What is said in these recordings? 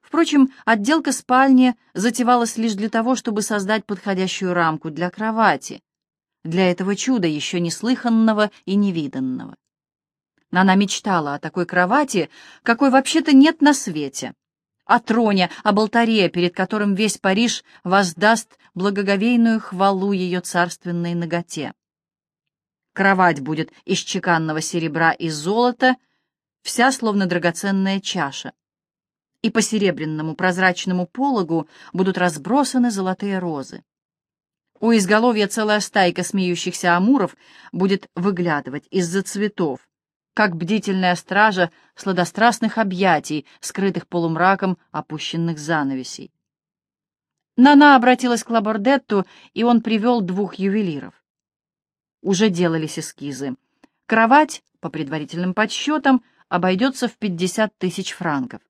Впрочем, отделка спальни затевалась лишь для того, чтобы создать подходящую рамку для кровати, для этого чуда еще неслыханного и невиданного. Она мечтала о такой кровати, какой вообще-то нет на свете, о троне, об алтаре, перед которым весь Париж воздаст благоговейную хвалу ее царственной ноготе. Кровать будет из чеканного серебра и золота, вся словно драгоценная чаша. И по серебряному прозрачному пологу будут разбросаны золотые розы. У изголовья целая стайка смеющихся амуров будет выглядывать из-за цветов, как бдительная стража сладострастных объятий, скрытых полумраком опущенных занавесей. Нана обратилась к Лабордетту, и он привел двух ювелиров. Уже делались эскизы. Кровать, по предварительным подсчетам, обойдется в 50 тысяч франков.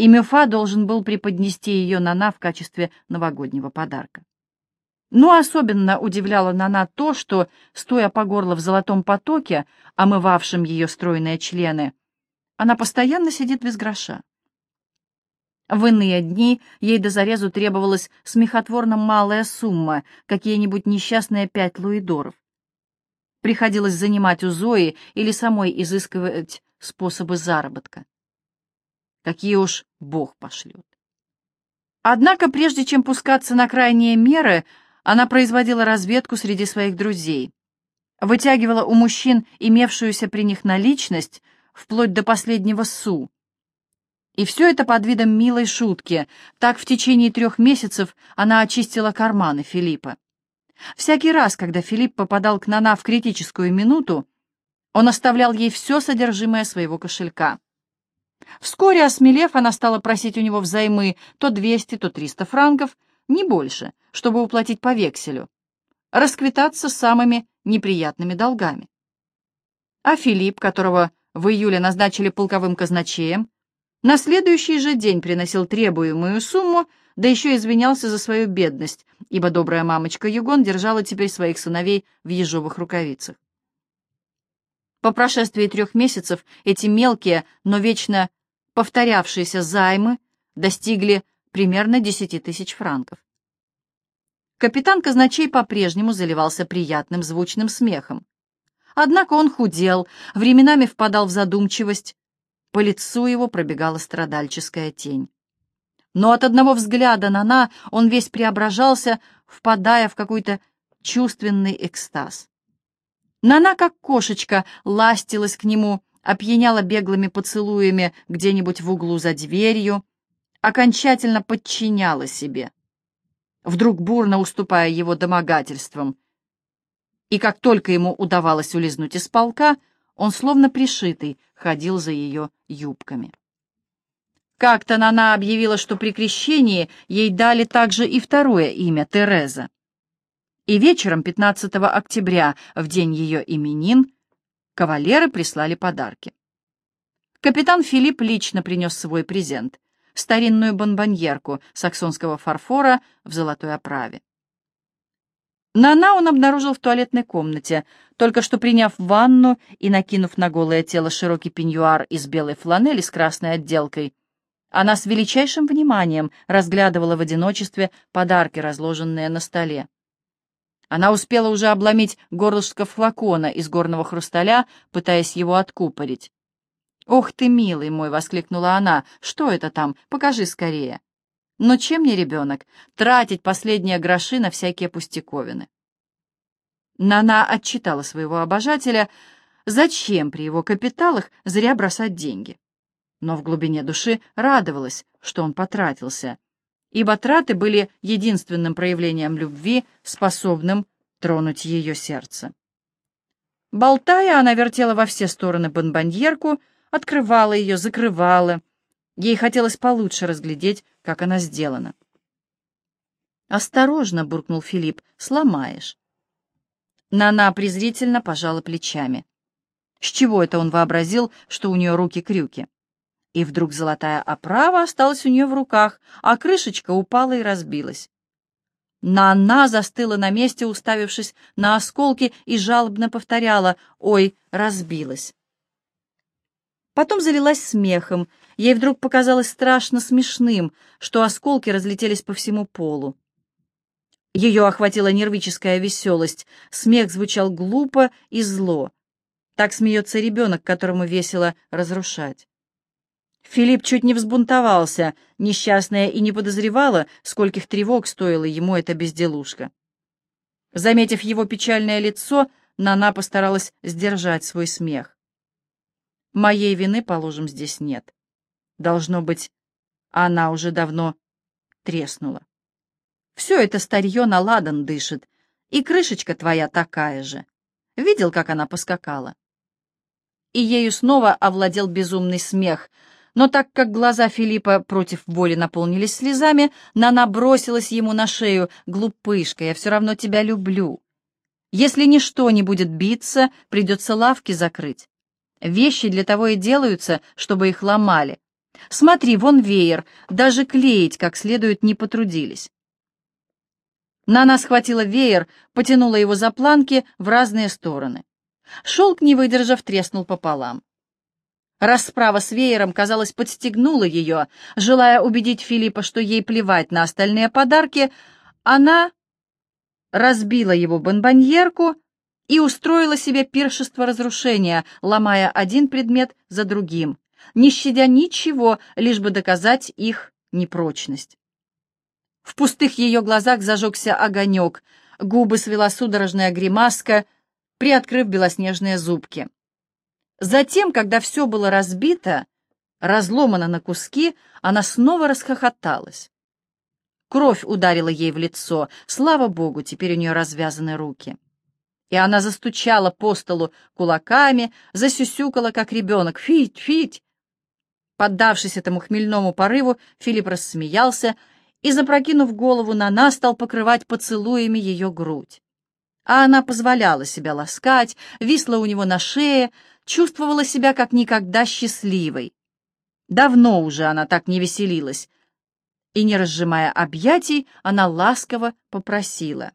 И Мюфа должен был преподнести ее Нана в качестве новогоднего подарка. Но особенно удивляло Нана то, что, стоя по горло в золотом потоке, омывавшем ее стройные члены, она постоянно сидит без гроша. В иные дни ей до зарезу требовалась смехотворно малая сумма, какие-нибудь несчастные пять луидоров. Приходилось занимать у Зои или самой изыскивать способы заработка. Какие уж Бог пошлет. Однако, прежде чем пускаться на крайние меры, она производила разведку среди своих друзей, вытягивала у мужчин имевшуюся при них наличность вплоть до последнего су. И все это под видом милой шутки. Так в течение трех месяцев она очистила карманы Филиппа. Всякий раз, когда Филипп попадал к Нана в критическую минуту, он оставлял ей все содержимое своего кошелька. Вскоре, осмелев, она стала просить у него взаймы то 200, то 300 франков, не больше, чтобы уплатить по векселю, расквитаться с самыми неприятными долгами. А Филипп, которого в июле назначили полковым казначеем, на следующий же день приносил требуемую сумму, да еще извинялся за свою бедность, ибо добрая мамочка Югон держала теперь своих сыновей в ежовых рукавицах. По прошествии трех месяцев эти мелкие, но вечно повторявшиеся займы достигли примерно десяти тысяч франков. Капитан казначей по-прежнему заливался приятным звучным смехом. Однако он худел, временами впадал в задумчивость, по лицу его пробегала страдальческая тень но от одного взгляда на На он весь преображался, впадая в какой-то чувственный экстаз. Нана, как кошечка, ластилась к нему, опьяняла беглыми поцелуями где-нибудь в углу за дверью, окончательно подчиняла себе, вдруг бурно уступая его домогательствам. И как только ему удавалось улизнуть из полка, он, словно пришитый, ходил за ее юбками. Как-то Нана объявила, что при крещении ей дали также и второе имя — Тереза. И вечером 15 октября, в день ее именин, кавалеры прислали подарки. Капитан Филипп лично принес свой презент — старинную бонбоньерку саксонского фарфора в золотой оправе. Нана он обнаружил в туалетной комнате, только что приняв ванну и накинув на голое тело широкий пеньюар из белой фланели с красной отделкой, она с величайшим вниманием разглядывала в одиночестве подарки, разложенные на столе. Она успела уже обломить горлышко флакона из горного хрусталя, пытаясь его откупорить. «Ох ты, милый мой!» — воскликнула она. «Что это там? Покажи скорее!» «Но чем не ребенок? Тратить последние гроши на всякие пустяковины!» Нана отчитала своего обожателя, зачем при его капиталах зря бросать деньги но в глубине души радовалась, что он потратился, ибо траты были единственным проявлением любви, способным тронуть ее сердце. Болтая, она вертела во все стороны бонбоньерку, открывала ее, закрывала. Ей хотелось получше разглядеть, как она сделана. «Осторожно!» — буркнул Филипп. «Сломаешь!» Нана презрительно пожала плечами. С чего это он вообразил, что у нее руки-крюки? И вдруг золотая оправа осталась у нее в руках, а крышечка упала и разбилась. Нана застыла на месте, уставившись на осколки, и жалобно повторяла «Ой, разбилась». Потом залилась смехом. Ей вдруг показалось страшно смешным, что осколки разлетелись по всему полу. Ее охватила нервическая веселость. Смех звучал глупо и зло. Так смеется ребенок, которому весело разрушать. Филипп чуть не взбунтовался, несчастная и не подозревала, скольких тревог стоила ему эта безделушка. Заметив его печальное лицо, Нана постаралась сдержать свой смех. Моей вины, положим, здесь нет. Должно быть, она уже давно треснула. Все это старье на ладан дышит, и крышечка твоя такая же. Видел, как она поскакала? И ею снова овладел безумный смех, но так как глаза Филиппа против воли наполнились слезами, Нана бросилась ему на шею. «Глупышка, я все равно тебя люблю. Если ничто не будет биться, придется лавки закрыть. Вещи для того и делаются, чтобы их ломали. Смотри, вон веер, даже клеить как следует не потрудились». Нана схватила веер, потянула его за планки в разные стороны. Шелк, не выдержав, треснул пополам. Расправа с веером, казалось, подстегнула ее. Желая убедить Филиппа, что ей плевать на остальные подарки, она разбила его бонбоньерку и устроила себе пиршество разрушения, ломая один предмет за другим, не щадя ничего, лишь бы доказать их непрочность. В пустых ее глазах зажегся огонек, губы свела судорожная гримаска, приоткрыв белоснежные зубки. Затем, когда все было разбито, разломано на куски, она снова расхохоталась. Кровь ударила ей в лицо. Слава богу, теперь у нее развязаны руки. И она застучала по столу кулаками, засюсюкала, как ребенок. «Фить, фить!» Поддавшись этому хмельному порыву, Филипп рассмеялся и, запрокинув голову на нас, стал покрывать поцелуями ее грудь. А она позволяла себя ласкать, висла у него на шее, чувствовала себя как никогда счастливой. Давно уже она так не веселилась. И, не разжимая объятий, она ласково попросила.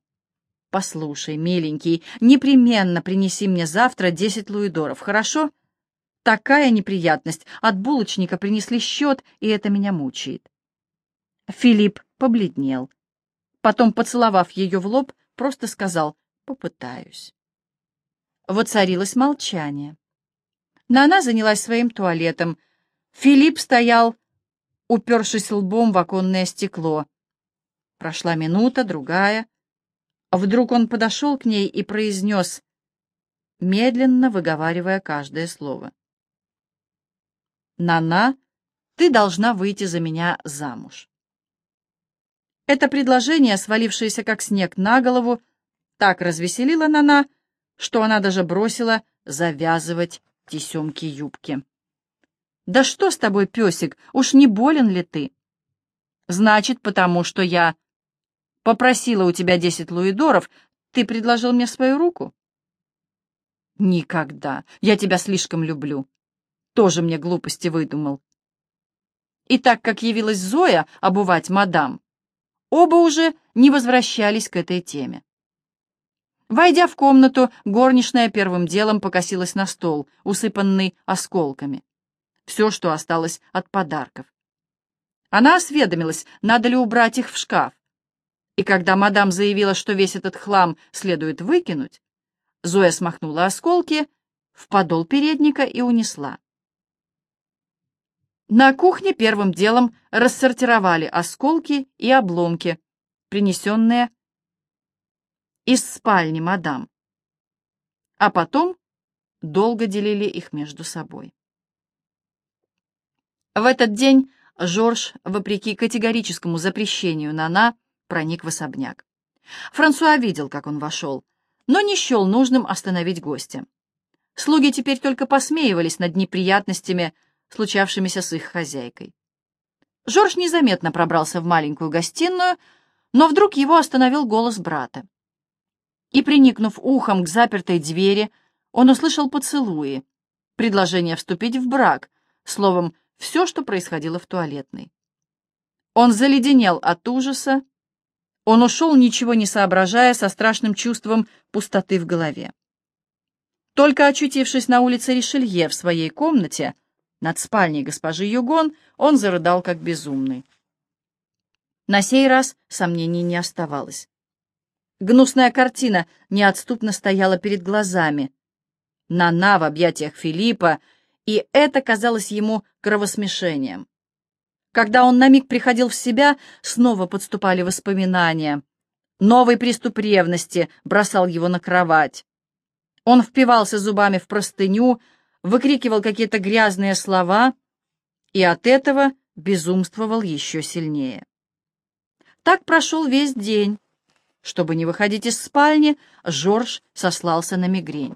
«Послушай, миленький, непременно принеси мне завтра десять луидоров, хорошо? Такая неприятность. От булочника принесли счет, и это меня мучает». Филипп побледнел. Потом, поцеловав ее в лоб, просто сказал «попытаюсь». Воцарилось молчание. Нана занялась своим туалетом. Филипп стоял, упершись лбом в оконное стекло. Прошла минута, другая. Вдруг он подошел к ней и произнес, медленно выговаривая каждое слово. «Нана, ты должна выйти за меня замуж». Это предложение, свалившееся как снег на голову, так развеселило Нана, что она даже бросила завязывать тесемки юбки. «Да что с тобой, песик, уж не болен ли ты?» «Значит, потому что я попросила у тебя десять луидоров, ты предложил мне свою руку?» «Никогда. Я тебя слишком люблю. Тоже мне глупости выдумал». И так как явилась Зоя обувать мадам, оба уже не возвращались к этой теме. Войдя в комнату, горничная первым делом покосилась на стол, усыпанный осколками. Все, что осталось от подарков. Она осведомилась, надо ли убрать их в шкаф. И когда мадам заявила, что весь этот хлам следует выкинуть, Зоя смахнула осколки в подол передника и унесла. На кухне первым делом рассортировали осколки и обломки, принесенные из спальни мадам, а потом долго делили их между собой. В этот день Жорж, вопреки категорическому запрещению Нана, проник в особняк. Франсуа видел, как он вошел, но не счел нужным остановить гостя. Слуги теперь только посмеивались над неприятностями, случавшимися с их хозяйкой. Жорж незаметно пробрался в маленькую гостиную, но вдруг его остановил голос брата и, приникнув ухом к запертой двери, он услышал поцелуи, предложение вступить в брак, словом, все, что происходило в туалетной. Он заледенел от ужаса, он ушел, ничего не соображая, со страшным чувством пустоты в голове. Только очутившись на улице Ришелье в своей комнате, над спальней госпожи Югон, он зарыдал как безумный. На сей раз сомнений не оставалось. Гнусная картина неотступно стояла перед глазами. Нана в объятиях Филиппа, и это казалось ему кровосмешением. Когда он на миг приходил в себя, снова подступали воспоминания. Новый приступ ревности бросал его на кровать. Он впивался зубами в простыню, выкрикивал какие-то грязные слова и от этого безумствовал еще сильнее. Так прошел весь день. Чтобы не выходить из спальни, Жорж сослался на мигрень.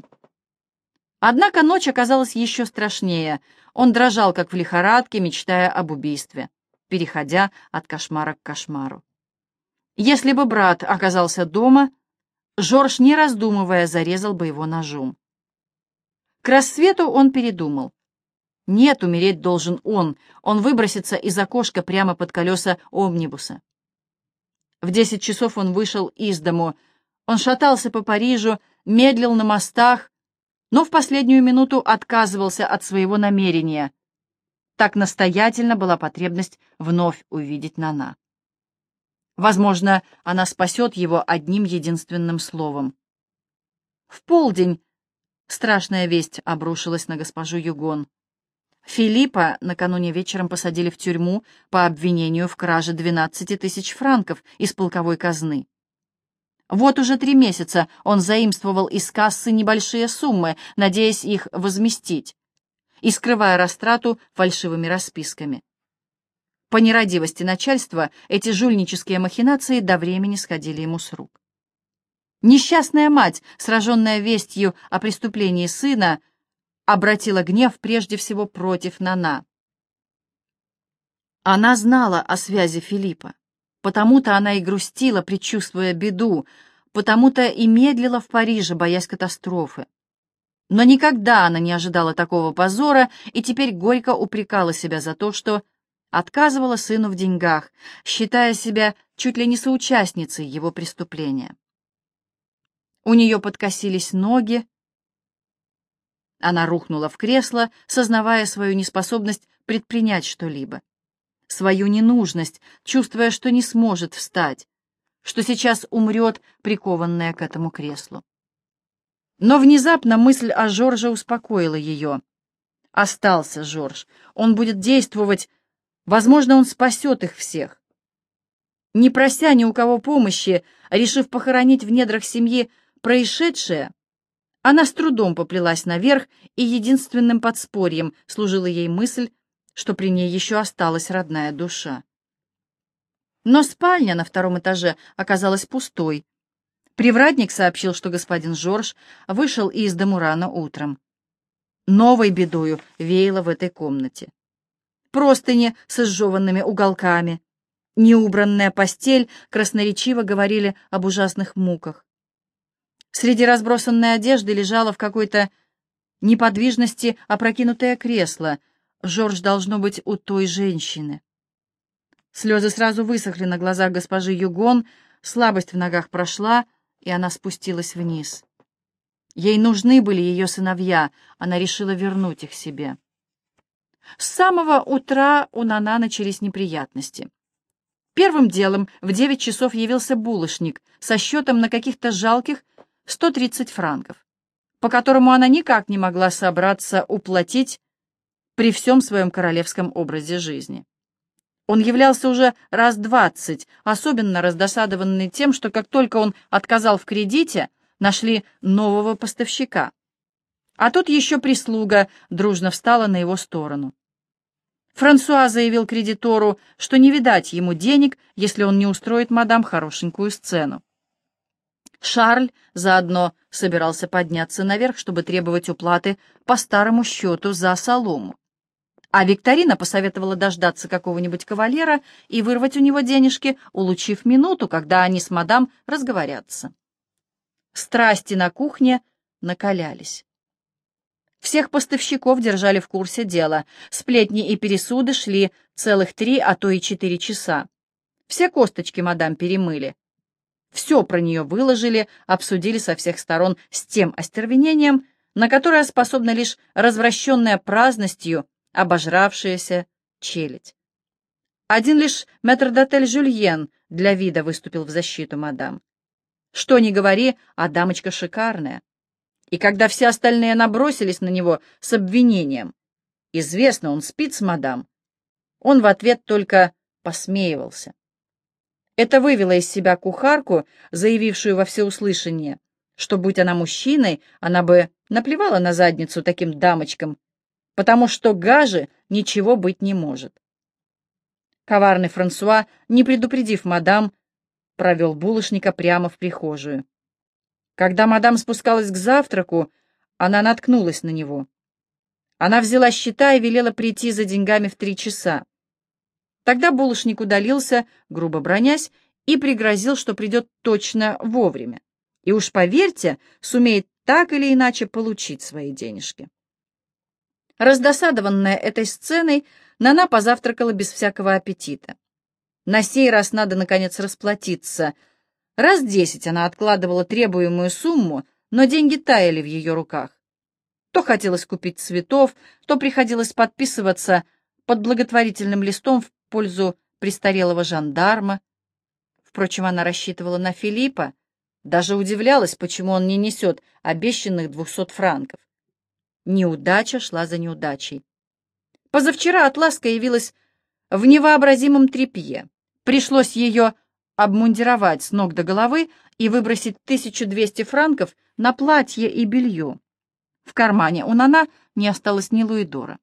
Однако ночь оказалась еще страшнее. Он дрожал, как в лихорадке, мечтая об убийстве, переходя от кошмара к кошмару. Если бы брат оказался дома, Жорж, не раздумывая, зарезал бы его ножом. К рассвету он передумал. Нет, умереть должен он. Он выбросится из окошка прямо под колеса омнибуса. В десять часов он вышел из дому. Он шатался по Парижу, медлил на мостах, но в последнюю минуту отказывался от своего намерения. Так настоятельно была потребность вновь увидеть Нана. Возможно, она спасет его одним единственным словом. В полдень страшная весть обрушилась на госпожу Югон. Филиппа накануне вечером посадили в тюрьму по обвинению в краже 12 тысяч франков из полковой казны. Вот уже три месяца он заимствовал из кассы небольшие суммы, надеясь их возместить, и скрывая растрату фальшивыми расписками. По нерадивости начальства эти жульнические махинации до времени сходили ему с рук. Несчастная мать, сраженная вестью о преступлении сына, обратила гнев прежде всего против Нана. Она знала о связи Филиппа, потому-то она и грустила, предчувствуя беду, потому-то и медлила в Париже, боясь катастрофы. Но никогда она не ожидала такого позора и теперь горько упрекала себя за то, что отказывала сыну в деньгах, считая себя чуть ли не соучастницей его преступления. У нее подкосились ноги. Она рухнула в кресло, сознавая свою неспособность предпринять что-либо, свою ненужность, чувствуя, что не сможет встать, что сейчас умрет, прикованная к этому креслу. Но внезапно мысль о Жорже успокоила ее. Остался Жорж. Он будет действовать Возможно, он спасет их всех. Не прося ни у кого помощи, решив похоронить в недрах семьи происшедшее, она с трудом поплелась наверх, и единственным подспорьем служила ей мысль, что при ней еще осталась родная душа. Но спальня на втором этаже оказалась пустой. Привратник сообщил, что господин Жорж вышел из дому рано утром. Новой бедою веяло в этой комнате простыни с изжеванными уголками. Неубранная постель красноречиво говорили об ужасных муках. Среди разбросанной одежды лежало в какой-то неподвижности опрокинутое кресло. Жорж должно быть у той женщины. Слезы сразу высохли на глазах госпожи Югон, слабость в ногах прошла, и она спустилась вниз. Ей нужны были ее сыновья, она решила вернуть их себе. С самого утра у Нана начались неприятности. Первым делом в девять часов явился булочник со счетом на каких-то жалких 130 франков, по которому она никак не могла собраться уплатить при всем своем королевском образе жизни. Он являлся уже раз двадцать, особенно раздосадованный тем, что как только он отказал в кредите, нашли нового поставщика. А тут еще прислуга дружно встала на его сторону. Франсуа заявил кредитору, что не видать ему денег, если он не устроит мадам хорошенькую сцену. Шарль заодно собирался подняться наверх, чтобы требовать уплаты по старому счету за солому. А Викторина посоветовала дождаться какого-нибудь кавалера и вырвать у него денежки, улучив минуту, когда они с мадам разговорятся. Страсти на кухне накалялись. Всех поставщиков держали в курсе дела. Сплетни и пересуды шли целых три, а то и четыре часа. Все косточки мадам перемыли. Все про нее выложили, обсудили со всех сторон с тем остервенением, на которое способна лишь развращенная праздностью обожравшаяся челядь. Один лишь метрдотель Жюльен для вида выступил в защиту мадам. Что ни говори, а дамочка шикарная. И когда все остальные набросились на него с обвинением, известно, он спит с мадам, он в ответ только посмеивался. Это вывело из себя кухарку, заявившую во всеуслышание, что, будь она мужчиной, она бы наплевала на задницу таким дамочкам, потому что гаже ничего быть не может. Коварный Франсуа, не предупредив мадам, провел булочника прямо в прихожую. Когда мадам спускалась к завтраку, она наткнулась на него. Она взяла счета и велела прийти за деньгами в три часа. Тогда булочник удалился, грубо бронясь, и пригрозил, что придет точно вовремя. И уж поверьте, сумеет так или иначе получить свои денежки. Раздосадованная этой сценой, Нана позавтракала без всякого аппетита. На сей раз надо, наконец, расплатиться — Раз десять она откладывала требуемую сумму, но деньги таяли в ее руках. То хотелось купить цветов, то приходилось подписываться под благотворительным листом в пользу престарелого жандарма. Впрочем, она рассчитывала на Филиппа, даже удивлялась, почему он не несет обещанных двухсот франков. Неудача шла за неудачей. Позавчера Атласка явилась в невообразимом трепье. Пришлось ее обмундировать с ног до головы и выбросить 1200 франков на платье и белье. В кармане у Нана не осталось ни луидора.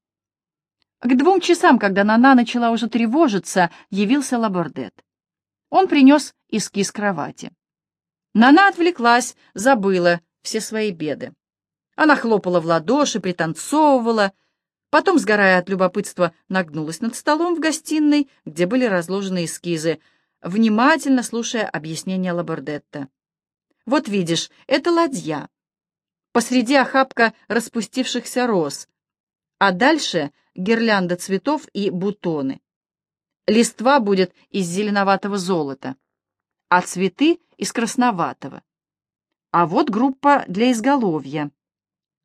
К двум часам, когда Нана начала уже тревожиться, явился Лабордет. Он принес эскиз кровати. Нана отвлеклась, забыла все свои беды. Она хлопала в ладоши, пританцовывала, потом, сгорая от любопытства, нагнулась над столом в гостиной, где были разложены эскизы — внимательно слушая объяснения Лабордетта. «Вот видишь, это ладья. Посреди охапка распустившихся роз, а дальше гирлянда цветов и бутоны. Листва будет из зеленоватого золота, а цветы — из красноватого. А вот группа для изголовья.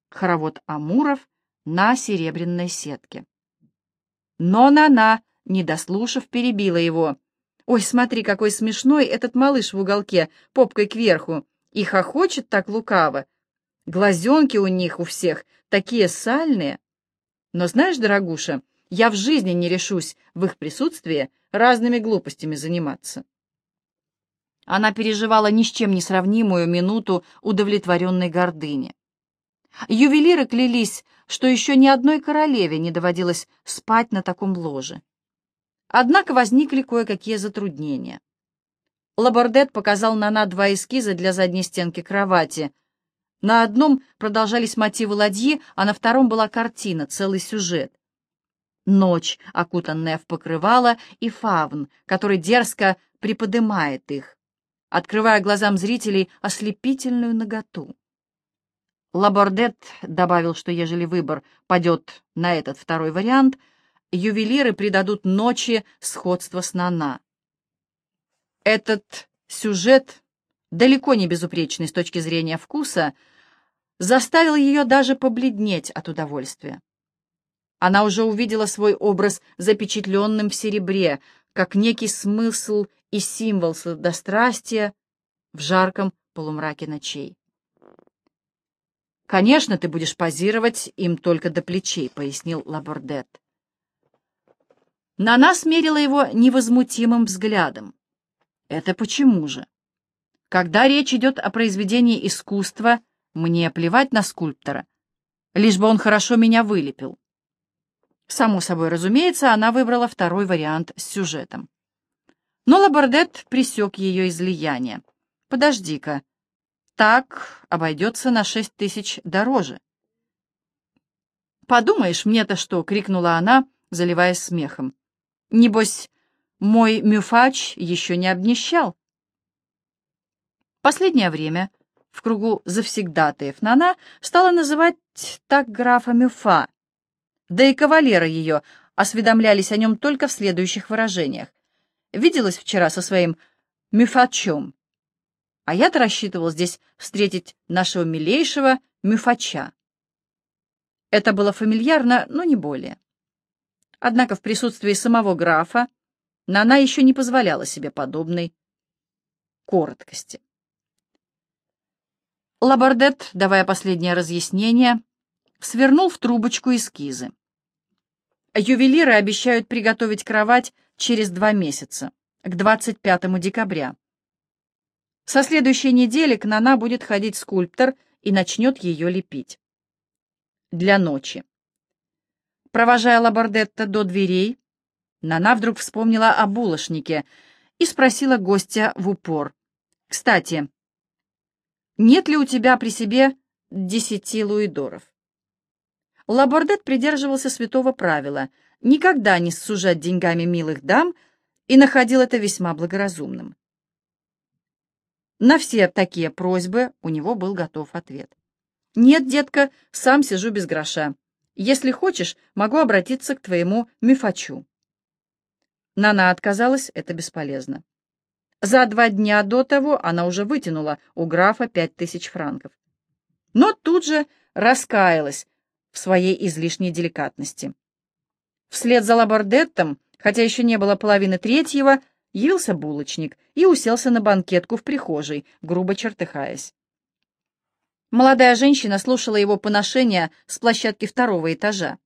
Хоровод амуров на серебряной сетке. Но Нана, не дослушав, перебила его — Ой, смотри, какой смешной этот малыш в уголке, попкой кверху, и хохочет так лукаво. Глазенки у них у всех такие сальные. Но знаешь, дорогуша, я в жизни не решусь в их присутствии разными глупостями заниматься. Она переживала ни с чем не сравнимую минуту удовлетворенной гордыни. Ювелиры клялись, что еще ни одной королеве не доводилось спать на таком ложе. Однако возникли кое-какие затруднения. Лабордет показал Нана два эскиза для задней стенки кровати. На одном продолжались мотивы ладьи, а на втором была картина, целый сюжет. Ночь, окутанная в покрывало, и фавн, который дерзко приподымает их, открывая глазам зрителей ослепительную наготу. Лабордет добавил, что ежели выбор падет на этот второй вариант — ювелиры придадут ночи сходство с Нана. Этот сюжет, далеко не безупречный с точки зрения вкуса, заставил ее даже побледнеть от удовольствия. Она уже увидела свой образ запечатленным в серебре, как некий смысл и символ сладострастия в жарком полумраке ночей. «Конечно, ты будешь позировать им только до плечей», — пояснил Лабордет. Нана смерила его невозмутимым взглядом. Это почему же? Когда речь идет о произведении искусства, мне плевать на скульптора, лишь бы он хорошо меня вылепил. Само собой разумеется, она выбрала второй вариант с сюжетом. Но Лабордет присек ее излияние. «Подожди-ка, так обойдется на шесть тысяч дороже». «Подумаешь, мне-то что!» — крикнула она, заливаясь смехом. Небось, мой мюфач еще не обнищал. Последнее время в кругу завсегдатаев Нана стала называть так графа Мюфа, да и кавалеры ее осведомлялись о нем только в следующих выражениях. Виделась вчера со своим мюфачом, а я-то рассчитывал здесь встретить нашего милейшего мюфача. Это было фамильярно, но не более. Однако в присутствии самого графа Нана еще не позволяла себе подобной короткости. Лабардет, давая последнее разъяснение, свернул в трубочку эскизы. Ювелиры обещают приготовить кровать через два месяца, к 25 декабря. Со следующей недели к Нана будет ходить скульптор и начнет ее лепить. Для ночи. Провожая Лабардетта до дверей, Нана вдруг вспомнила о булочнике и спросила гостя в упор. «Кстати, нет ли у тебя при себе десяти луидоров?» Лабордет придерживался святого правила никогда не сужать деньгами милых дам и находил это весьма благоразумным. На все такие просьбы у него был готов ответ. «Нет, детка, сам сижу без гроша. Если хочешь, могу обратиться к твоему мифачу». Нана отказалась, это бесполезно. За два дня до того она уже вытянула у графа пять тысяч франков. Но тут же раскаялась, в своей излишней деликатности. Вслед за Лабордеттом, хотя еще не было половины третьего, явился булочник и уселся на банкетку в прихожей, грубо чертыхаясь. Молодая женщина слушала его поношения с площадки второго этажа.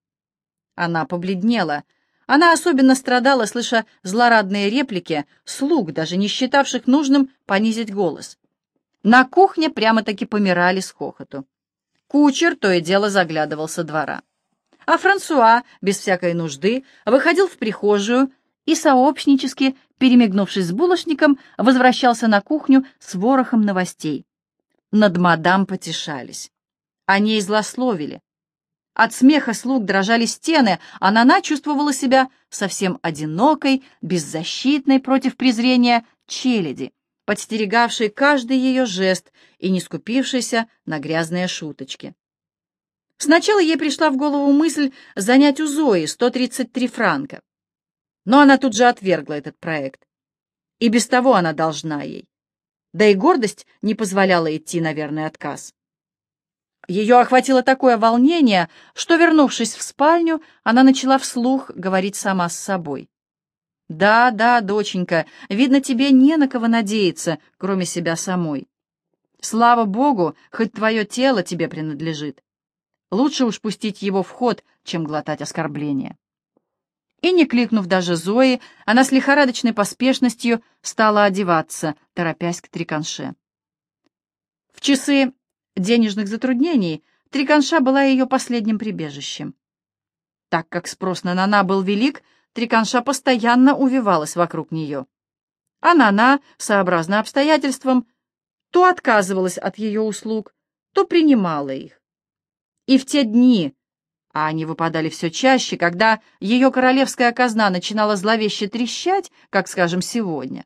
Она побледнела. Она особенно страдала, слыша злорадные реплики слуг, даже не считавших нужным понизить голос. На кухне прямо-таки помирали с хохоту. Кучер то и дело заглядывал со двора. А Франсуа, без всякой нужды, выходил в прихожую и, сообщнически, перемигнувшись с булочником, возвращался на кухню с ворохом новостей. Над мадам потешались. О ней злословили. От смеха слуг дрожали стены, а Нана чувствовала себя совсем одинокой, беззащитной против презрения челяди, подстерегавший каждый ее жест и не скупившийся на грязные шуточки. Сначала ей пришла в голову мысль занять у Зои 133 франка. Но она тут же отвергла этот проект. И без того она должна ей. Да и гордость не позволяла идти на верный отказ. Ее охватило такое волнение, что, вернувшись в спальню, она начала вслух говорить сама с собой. Да, да, доченька, видно, тебе не на кого надеяться, кроме себя самой. Слава Богу, хоть твое тело тебе принадлежит. Лучше уж пустить его в ход, чем глотать оскорбления. И не кликнув даже Зои, она с лихорадочной поспешностью стала одеваться, торопясь к триканше. В часы денежных затруднений триканша была ее последним прибежищем. Так как спрос на Нана был велик, Триканша постоянно увивалась вокруг нее. А Нана, сообразно обстоятельствам, то отказывалась от ее услуг, то принимала их. И в те дни, а они выпадали все чаще, когда ее королевская казна начинала зловеще трещать, как, скажем, сегодня,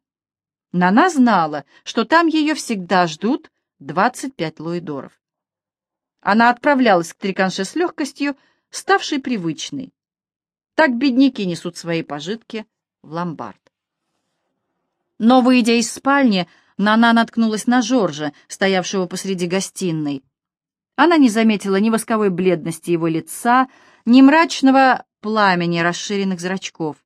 Нана знала, что там ее всегда ждут 25 луидоров. Она отправлялась к Триканше с легкостью, ставшей привычной. Так бедняки несут свои пожитки в ломбард. Но, выйдя из спальни, Нана наткнулась на Жоржа, стоявшего посреди гостиной. Она не заметила ни восковой бледности его лица, ни мрачного пламени расширенных зрачков.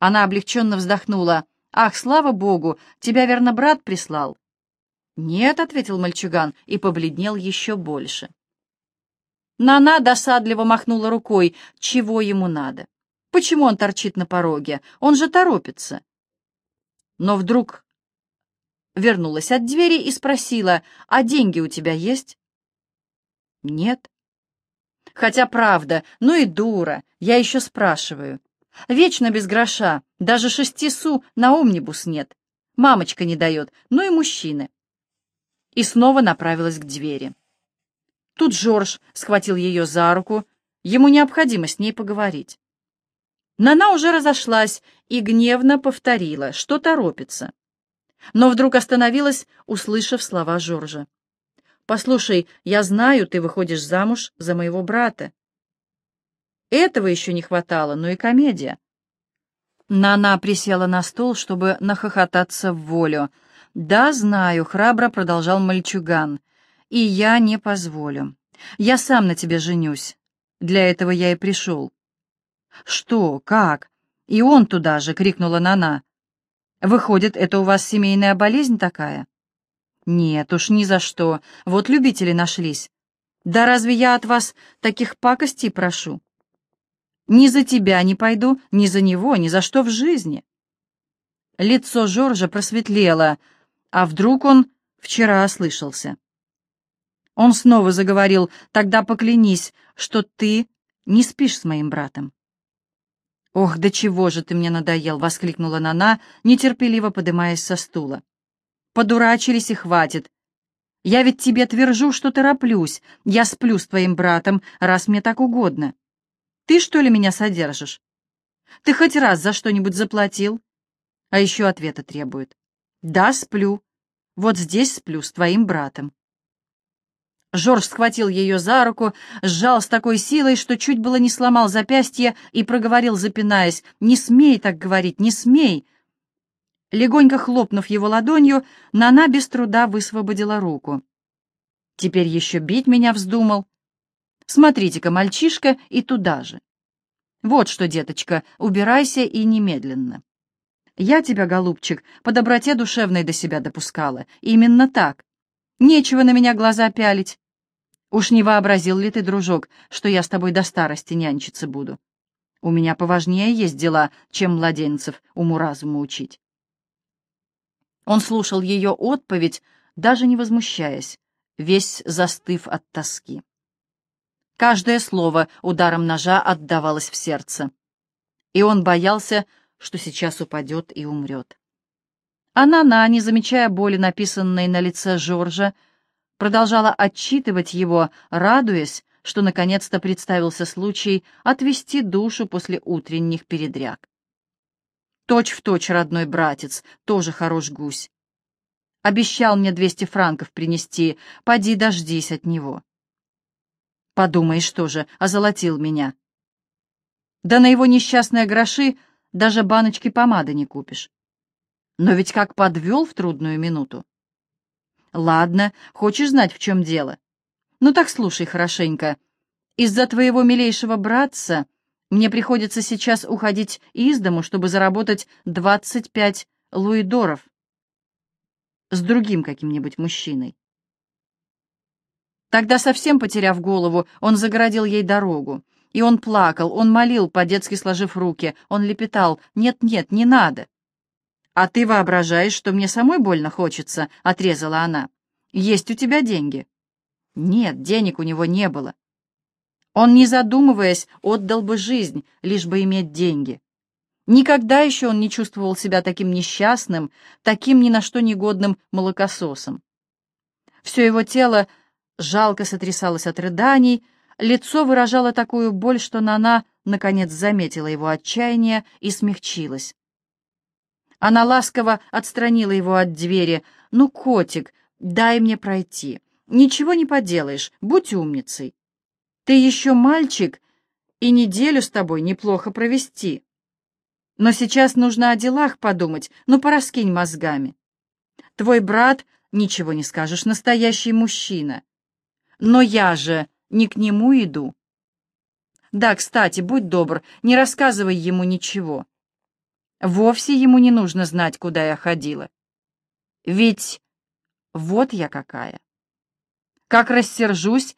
Она облегченно вздохнула. «Ах, слава богу, тебя, верно, брат прислал?» «Нет», — ответил мальчуган и побледнел еще больше. Нана досадливо махнула рукой. Чего ему надо? Почему он торчит на пороге? Он же торопится. Но вдруг вернулась от двери и спросила, «А деньги у тебя есть?» «Нет». «Хотя правда, ну и дура, я еще спрашиваю. Вечно без гроша, даже шести су на омнибус нет. Мамочка не дает, ну и мужчины». И снова направилась к двери. Тут Жорж схватил ее за руку, ему необходимо с ней поговорить. Нана уже разошлась и гневно повторила, что торопится. Но вдруг остановилась, услышав слова Жоржа. «Послушай, я знаю, ты выходишь замуж за моего брата». Этого еще не хватало, но и комедия. Нана присела на стол, чтобы нахохотаться в волю. «Да, знаю», — храбро продолжал мальчуган и я не позволю. Я сам на тебе женюсь. Для этого я и пришел. «Что? Как? И он туда же!» — крикнула Нана. «Выходит, это у вас семейная болезнь такая?» «Нет уж, ни за что. Вот любители нашлись. Да разве я от вас таких пакостей прошу?» «Ни за тебя не пойду, ни за него, ни за что в жизни». Лицо Жоржа просветлело, а вдруг он вчера ослышался. Он снова заговорил, «Тогда поклянись, что ты не спишь с моим братом». «Ох, до чего же ты мне надоел!» — воскликнула Нана, нетерпеливо подымаясь со стула. «Подурачились и хватит. Я ведь тебе твержу, что тороплюсь. Я сплю с твоим братом, раз мне так угодно. Ты, что ли, меня содержишь? Ты хоть раз за что-нибудь заплатил?» А еще ответа требует. «Да, сплю. Вот здесь сплю с твоим братом». Жорж схватил ее за руку, сжал с такой силой, что чуть было не сломал запястье и проговорил, запинаясь, «Не смей так говорить, не смей!» Легонько хлопнув его ладонью, Нана без труда высвободила руку. «Теперь еще бить меня вздумал. Смотрите-ка, мальчишка, и туда же. Вот что, деточка, убирайся и немедленно. Я тебя, голубчик, по доброте душевной до себя допускала. Именно так. Нечего на меня глаза пялить. Уж не вообразил ли ты, дружок, что я с тобой до старости нянчиться буду? У меня поважнее есть дела, чем младенцев уму-разуму учить. Он слушал ее отповедь, даже не возмущаясь, весь застыв от тоски. Каждое слово ударом ножа отдавалось в сердце, и он боялся, что сейчас упадет и умрет. А Нана, не замечая боли, написанной на лице Жоржа, продолжала отчитывать его, радуясь, что наконец-то представился случай отвести душу после утренних передряг. Точь в точь родной братец, тоже хорош гусь. Обещал мне двести франков принести, поди дождись от него. Подумаешь, что же, озолотил меня. Да на его несчастные гроши даже баночки помады не купишь. Но ведь как подвел в трудную минуту. Ладно, хочешь знать, в чем дело? Ну так слушай хорошенько. Из-за твоего милейшего братца мне приходится сейчас уходить из дому, чтобы заработать двадцать пять луидоров с другим каким-нибудь мужчиной. Тогда, совсем потеряв голову, он загородил ей дорогу. И он плакал, он молил, по-детски сложив руки. Он лепетал «Нет-нет, не надо». «А ты воображаешь, что мне самой больно хочется?» — отрезала она. «Есть у тебя деньги?» Нет, денег у него не было. Он, не задумываясь, отдал бы жизнь, лишь бы иметь деньги. Никогда еще он не чувствовал себя таким несчастным, таким ни на что негодным молокососом. Все его тело жалко сотрясалось от рыданий, лицо выражало такую боль, что Нана, наконец, заметила его отчаяние и смягчилась. Она ласково отстранила его от двери. «Ну, котик, дай мне пройти. Ничего не поделаешь, будь умницей. Ты еще мальчик, и неделю с тобой неплохо провести. Но сейчас нужно о делах подумать, ну, пораскинь мозгами. Твой брат, ничего не скажешь, настоящий мужчина. Но я же не к нему иду. Да, кстати, будь добр, не рассказывай ему ничего. Вовсе ему не нужно знать, куда я ходила. Ведь вот я какая. Как рассержусь,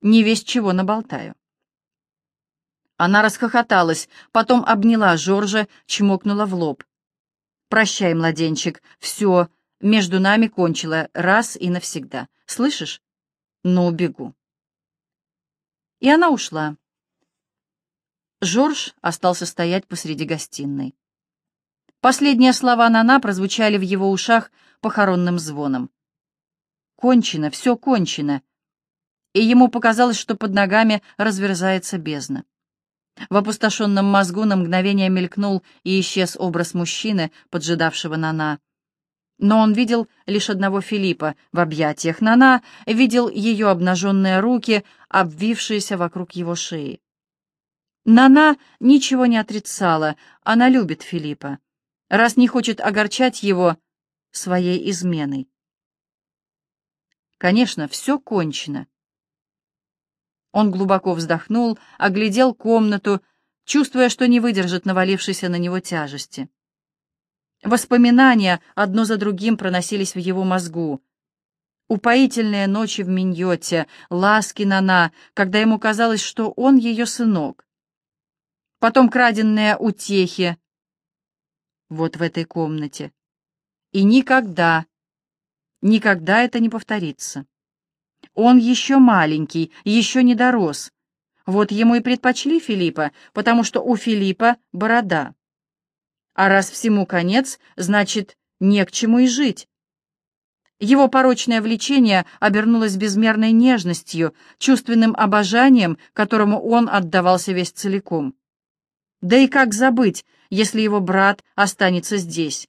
не весь чего наболтаю. Она расхохоталась, потом обняла Жоржа, чмокнула в лоб. «Прощай, младенчик, все, между нами кончила раз и навсегда. Слышишь? Ну, бегу». И она ушла. Жорж остался стоять посреди гостиной. Последние слова Нана прозвучали в его ушах похоронным звоном. Кончено, все кончено. И ему показалось, что под ногами разверзается бездна. В опустошенном мозгу на мгновение мелькнул и исчез образ мужчины, поджидавшего Нана. Но он видел лишь одного Филиппа в объятиях Нана, видел ее обнаженные руки, обвившиеся вокруг его шеи. Нана ничего не отрицала, она любит Филиппа раз не хочет огорчать его своей изменой. Конечно, все кончено. Он глубоко вздохнул, оглядел комнату, чувствуя, что не выдержит навалившейся на него тяжести. Воспоминания одно за другим проносились в его мозгу. Упоительные ночи в Миньоте, ласки Нана, когда ему казалось, что он ее сынок. Потом краденные утехи. Вот в этой комнате. И никогда, никогда это не повторится. Он еще маленький, еще не дорос. Вот ему и предпочли Филиппа, потому что у Филиппа борода. А раз всему конец, значит, не к чему и жить. Его порочное влечение обернулось безмерной нежностью, чувственным обожанием, которому он отдавался весь целиком. Да и как забыть, если его брат останется здесь?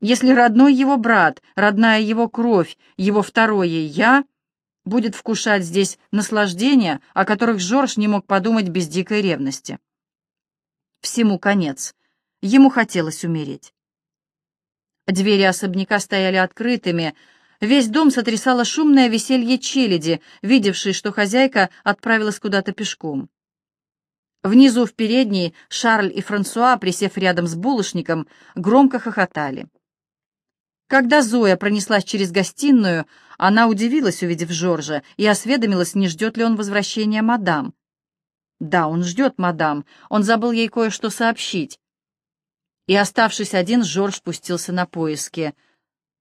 Если родной его брат, родная его кровь, его второе «я» будет вкушать здесь наслаждения, о которых Жорж не мог подумать без дикой ревности. Всему конец. Ему хотелось умереть. Двери особняка стояли открытыми. Весь дом сотрясало шумное веселье челяди, видевшей, что хозяйка отправилась куда-то пешком. Внизу в передней Шарль и Франсуа, присев рядом с булочником, громко хохотали. Когда Зоя пронеслась через гостиную, она удивилась, увидев Жоржа, и осведомилась, не ждет ли он возвращения мадам. Да, он ждет мадам, он забыл ей кое-что сообщить. И, оставшись один, Жорж спустился на поиски.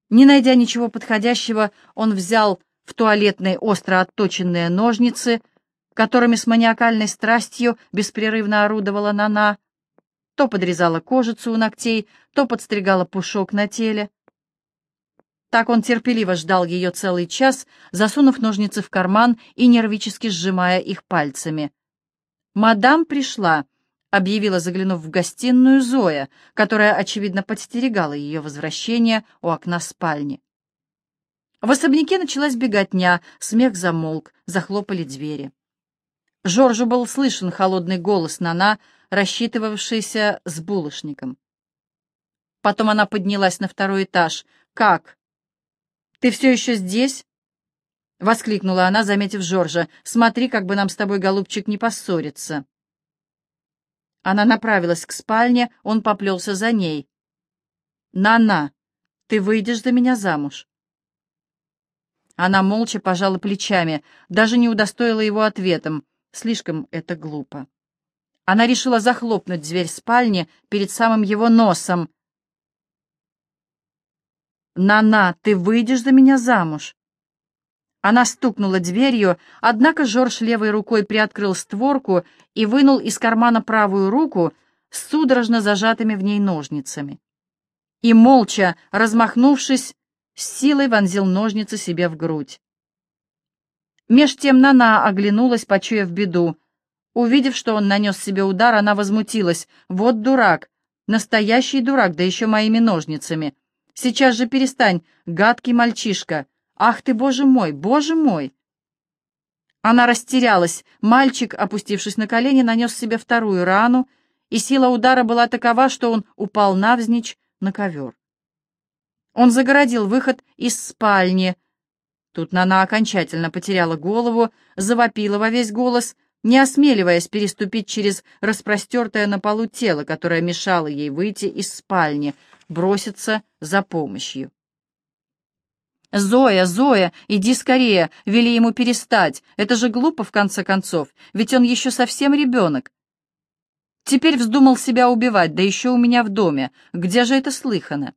Не найдя ничего подходящего, он взял в туалетной остро отточенные ножницы, которыми с маниакальной страстью беспрерывно орудовала Нана, то подрезала кожицу у ногтей, то подстригала пушок на теле. Так он терпеливо ждал ее целый час, засунув ножницы в карман и нервически сжимая их пальцами. «Мадам пришла», — объявила, заглянув в гостиную, Зоя, которая, очевидно, подстерегала ее возвращение у окна спальни. В особняке началась беготня, смех замолк, захлопали двери. Жоржу был слышен холодный голос Нана, рассчитывавшийся с булочником. Потом она поднялась на второй этаж. «Как? Ты все еще здесь?» — воскликнула она, заметив Жоржа. «Смотри, как бы нам с тобой, голубчик, не поссориться». Она направилась к спальне, он поплелся за ней. «На-на, ты выйдешь за меня замуж?» Она молча пожала плечами, даже не удостоила его ответом. Слишком это глупо. Она решила захлопнуть дверь спальни перед самым его носом. «На-на, ты выйдешь за меня замуж?» Она стукнула дверью, однако Жорж левой рукой приоткрыл створку и вынул из кармана правую руку с судорожно зажатыми в ней ножницами. И, молча, размахнувшись, с силой вонзил ножницы себе в грудь. Меж тем Нана оглянулась, почуяв беду. Увидев, что он нанес себе удар, она возмутилась. «Вот дурак! Настоящий дурак, да еще моими ножницами! Сейчас же перестань, гадкий мальчишка! Ах ты, боже мой, боже мой!» Она растерялась. Мальчик, опустившись на колени, нанес себе вторую рану, и сила удара была такова, что он упал навзничь на ковер. Он загородил выход из спальни, Тут Нана окончательно потеряла голову, завопила во весь голос, не осмеливаясь переступить через распростертое на полу тело, которое мешало ей выйти из спальни, броситься за помощью. «Зоя, Зоя, иди скорее!» — вели ему перестать. «Это же глупо, в конце концов, ведь он еще совсем ребенок. Теперь вздумал себя убивать, да еще у меня в доме. Где же это слыхано?»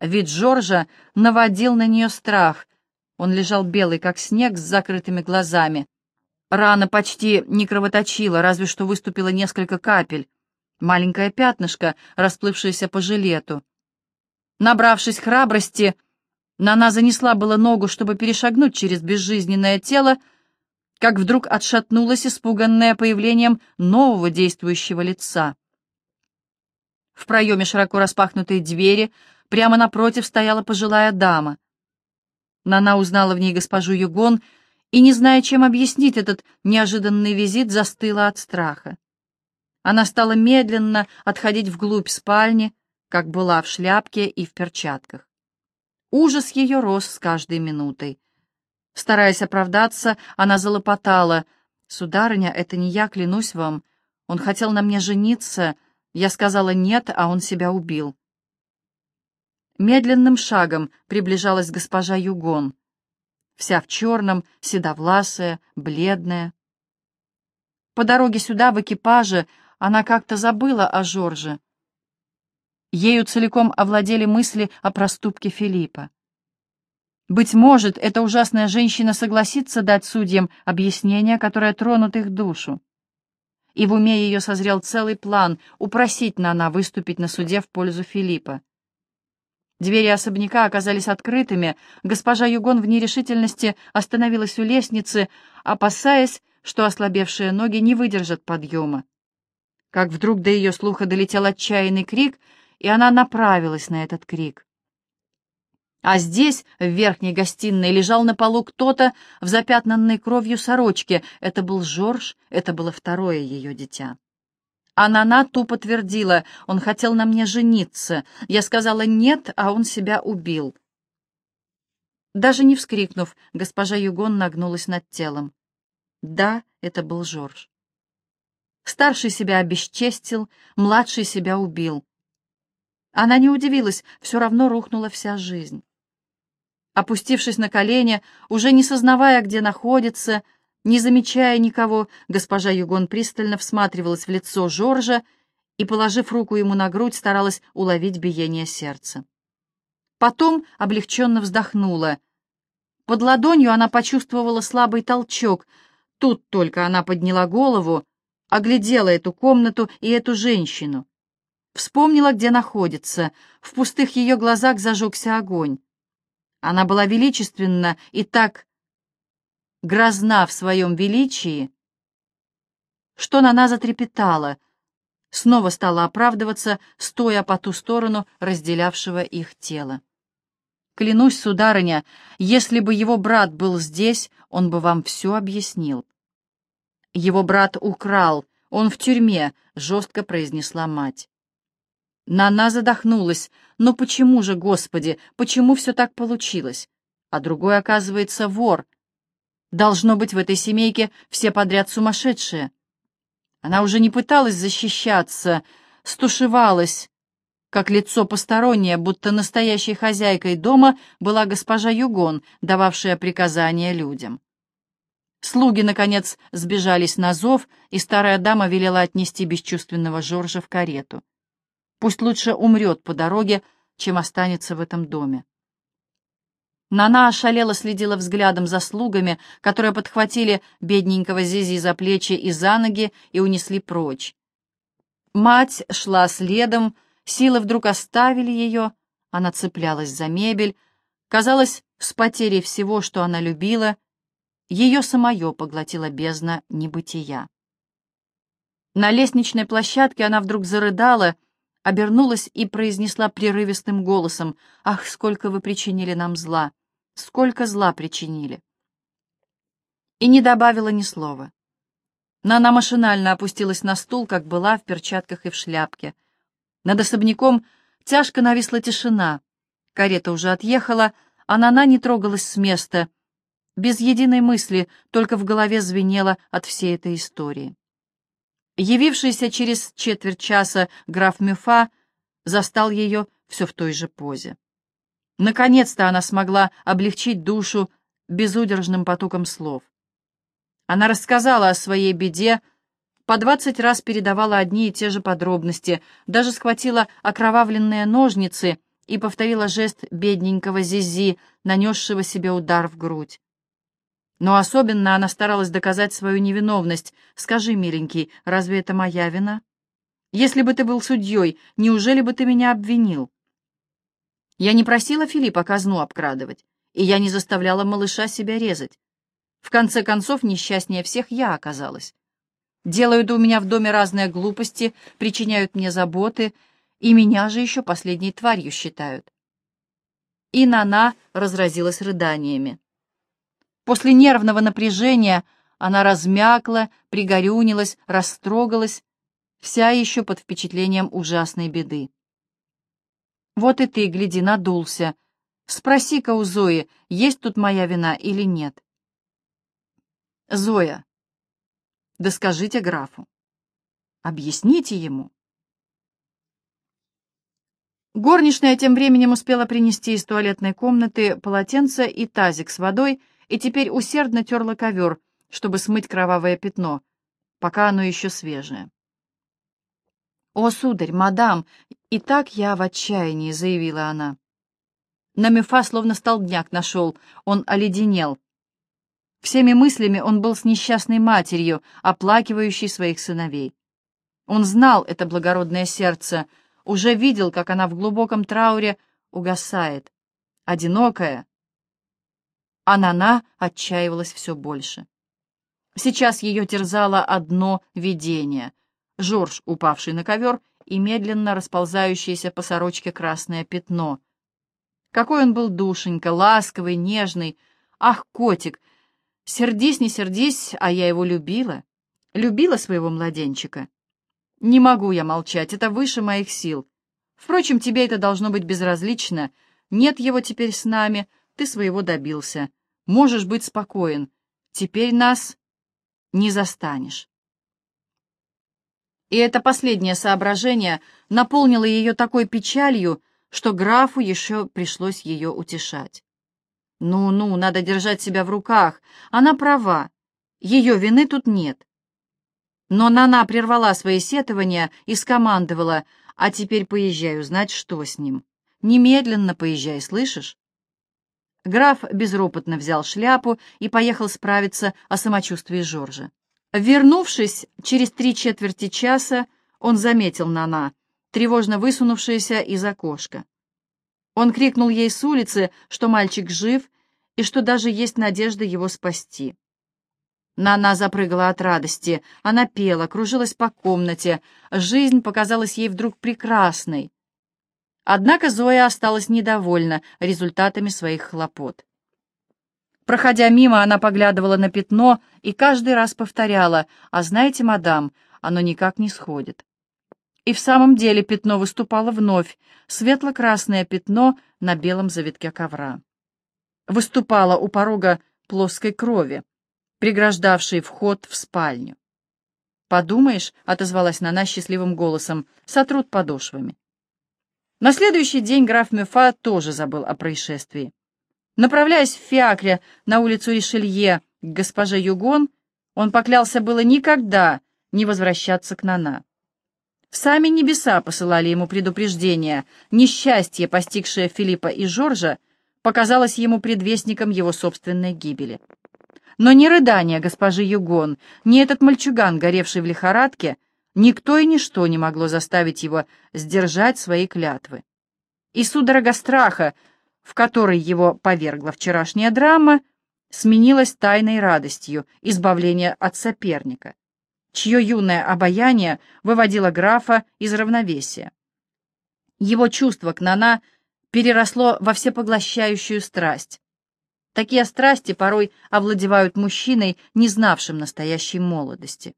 Вид Жоржа наводил на нее страх, он лежал белый, как снег, с закрытыми глазами. Рана почти не кровоточила, разве что выступило несколько капель. Маленькое пятнышко, расплывшееся по жилету. Набравшись храбрости, Нана занесла было ногу, чтобы перешагнуть через безжизненное тело, как вдруг отшатнулась, испуганная появлением нового действующего лица. В проеме широко распахнутой двери прямо напротив стояла пожилая дама — Нана узнала в ней госпожу Югон и, не зная, чем объяснить этот неожиданный визит, застыла от страха. Она стала медленно отходить вглубь спальни, как была в шляпке и в перчатках. Ужас ее рос с каждой минутой. Стараясь оправдаться, она залопотала. «Сударыня, это не я, клянусь вам. Он хотел на мне жениться. Я сказала нет, а он себя убил. Медленным шагом приближалась госпожа Югон, вся в черном, седовласая, бледная. По дороге сюда в экипаже она как-то забыла о Жорже. Ею целиком овладели мысли о проступке Филиппа. Быть может, эта ужасная женщина согласится дать судьям объяснения, которые тронут их душу. И в уме ее созрел целый план упросить Нана выступить на суде в пользу Филиппа. Двери особняка оказались открытыми, госпожа Югон в нерешительности остановилась у лестницы, опасаясь, что ослабевшие ноги не выдержат подъема. Как вдруг до ее слуха долетел отчаянный крик, и она направилась на этот крик. А здесь, в верхней гостиной, лежал на полу кто-то в запятнанной кровью сорочке. Это был Жорж, это было второе ее дитя. А Нана тупо твердила, он хотел на мне жениться. Я сказала «нет», а он себя убил. Даже не вскрикнув, госпожа Югон нагнулась над телом. Да, это был Жорж. Старший себя обесчестил, младший себя убил. Она не удивилась, все равно рухнула вся жизнь. Опустившись на колени, уже не сознавая, где находится, не замечая никого, госпожа Югон пристально всматривалась в лицо Жоржа и, положив руку ему на грудь, старалась уловить биение сердца. Потом облегченно вздохнула. Под ладонью она почувствовала слабый толчок. Тут только она подняла голову, оглядела эту комнату и эту женщину. Вспомнила, где находится. В пустых ее глазах зажегся огонь. Она была величественна и так грозна в своем величии, что Нана затрепетала, снова стала оправдываться, стоя по ту сторону разделявшего их тела. «Клянусь, сударыня, если бы его брат был здесь, он бы вам все объяснил». «Его брат украл, он в тюрьме», — жестко произнесла мать. Нана задохнулась. «Но почему же, Господи, почему все так получилось?» А другой, оказывается, вор — Должно быть, в этой семейке все подряд сумасшедшие. Она уже не пыталась защищаться, стушевалась, как лицо постороннее, будто настоящей хозяйкой дома была госпожа Югон, дававшая приказания людям. Слуги, наконец, сбежались на зов, и старая дама велела отнести бесчувственного Жоржа в карету. Пусть лучше умрет по дороге, чем останется в этом доме. Нана ошалела следила взглядом за слугами, которые подхватили бедненького Зизи за плечи и за ноги и унесли прочь. Мать шла следом, силы вдруг оставили ее, она цеплялась за мебель, казалось, с потерей всего, что она любила, ее самое поглотила бездна небытия. На лестничной площадке она вдруг зарыдала, обернулась и произнесла прерывистым голосом, «Ах, сколько вы причинили нам зла! Сколько зла причинили!» И не добавила ни слова. Нана машинально опустилась на стул, как была, в перчатках и в шляпке. Над особняком тяжко нависла тишина. Карета уже отъехала, а Нана не трогалась с места. Без единой мысли, только в голове звенело от всей этой истории. Явившийся через четверть часа граф Мюфа застал ее все в той же позе. Наконец-то она смогла облегчить душу безудержным потоком слов. Она рассказала о своей беде, по двадцать раз передавала одни и те же подробности, даже схватила окровавленные ножницы и повторила жест бедненького Зизи, нанесшего себе удар в грудь. Но особенно она старалась доказать свою невиновность. «Скажи, миленький, разве это моя вина? Если бы ты был судьей, неужели бы ты меня обвинил?» Я не просила Филиппа казну обкрадывать, и я не заставляла малыша себя резать. В конце концов, несчастнее всех я оказалась. Делают у меня в доме разные глупости, причиняют мне заботы, и меня же еще последней тварью считают. И Нана разразилась рыданиями. После нервного напряжения она размякла, пригорюнилась, растрогалась, вся еще под впечатлением ужасной беды. «Вот и ты, гляди, надулся. Спроси-ка у Зои, есть тут моя вина или нет». «Зоя». «Да скажите графу». Объясните ему. Горничная тем временем успела принести из туалетной комнаты полотенце и тазик с водой и теперь усердно терла ковер, чтобы смыть кровавое пятно, пока оно еще свежее. «О, сударь, мадам, и так я в отчаянии», — заявила она. На Мефа словно столбняк нашел, он оледенел. Всеми мыслями он был с несчастной матерью, оплакивающей своих сыновей. Он знал это благородное сердце, уже видел, как она в глубоком трауре угасает, одинокая. А Нана отчаивалась все больше. Сейчас ее терзало одно видение — Жорж, упавший на ковер, и медленно расползающееся по сорочке красное пятно. Какой он был душенька, ласковый, нежный. Ах, котик, сердись, не сердись, а я его любила. Любила своего младенчика. Не могу я молчать, это выше моих сил. Впрочем, тебе это должно быть безразлично. Нет его теперь с нами, ты своего добился. Можешь быть спокоен. Теперь нас не застанешь. И это последнее соображение наполнило ее такой печалью, что графу еще пришлось ее утешать. «Ну-ну, надо держать себя в руках. Она права. Ее вины тут нет. Но Нана прервала свои сетования и скомандовала, «А теперь поезжай узнать, что с ним. Немедленно поезжай, слышишь?» Граф безропотно взял шляпу и поехал справиться о самочувствии Жоржа. Вернувшись через три четверти часа, он заметил Нана, тревожно высунувшаяся из окошка. Он крикнул ей с улицы, что мальчик жив и что даже есть надежда его спасти. Нана запрыгала от радости. Она пела, кружилась по комнате. Жизнь показалась ей вдруг прекрасной. Однако Зоя осталась недовольна результатами своих хлопот. Проходя мимо, она поглядывала на пятно и каждый раз повторяла, «А знаете, мадам, оно никак не сходит». И в самом деле пятно выступало вновь, светло-красное пятно на белом завитке ковра. Выступало у порога плоской крови преграждавший вход в спальню. «Подумаешь», — отозвалась Нана счастливым голосом, — «сотрут подошвами». На следующий день граф Мефа тоже забыл о происшествии. Направляясь в Фиакре на улицу Ришелье к госпоже Югон, он поклялся было никогда не возвращаться к Нана. Сами небеса посылали ему предупреждение. Несчастье, постигшее Филиппа и Жоржа, показалось ему предвестником его собственной гибели. Но ни рыдания госпожи Югон, ни этот мальчуган, горевший в лихорадке, никто и ничто не могло заставить его сдержать свои клятвы. И судорога страха, в которой его повергла вчерашняя драма, сменилась тайной радостью избавления от соперника, чье юное обаяние выводило графа из равновесия. Его чувство к Нана переросло во всепоглощающую страсть. Такие страсти порой овладевают мужчиной, не знавшим настоящей молодости.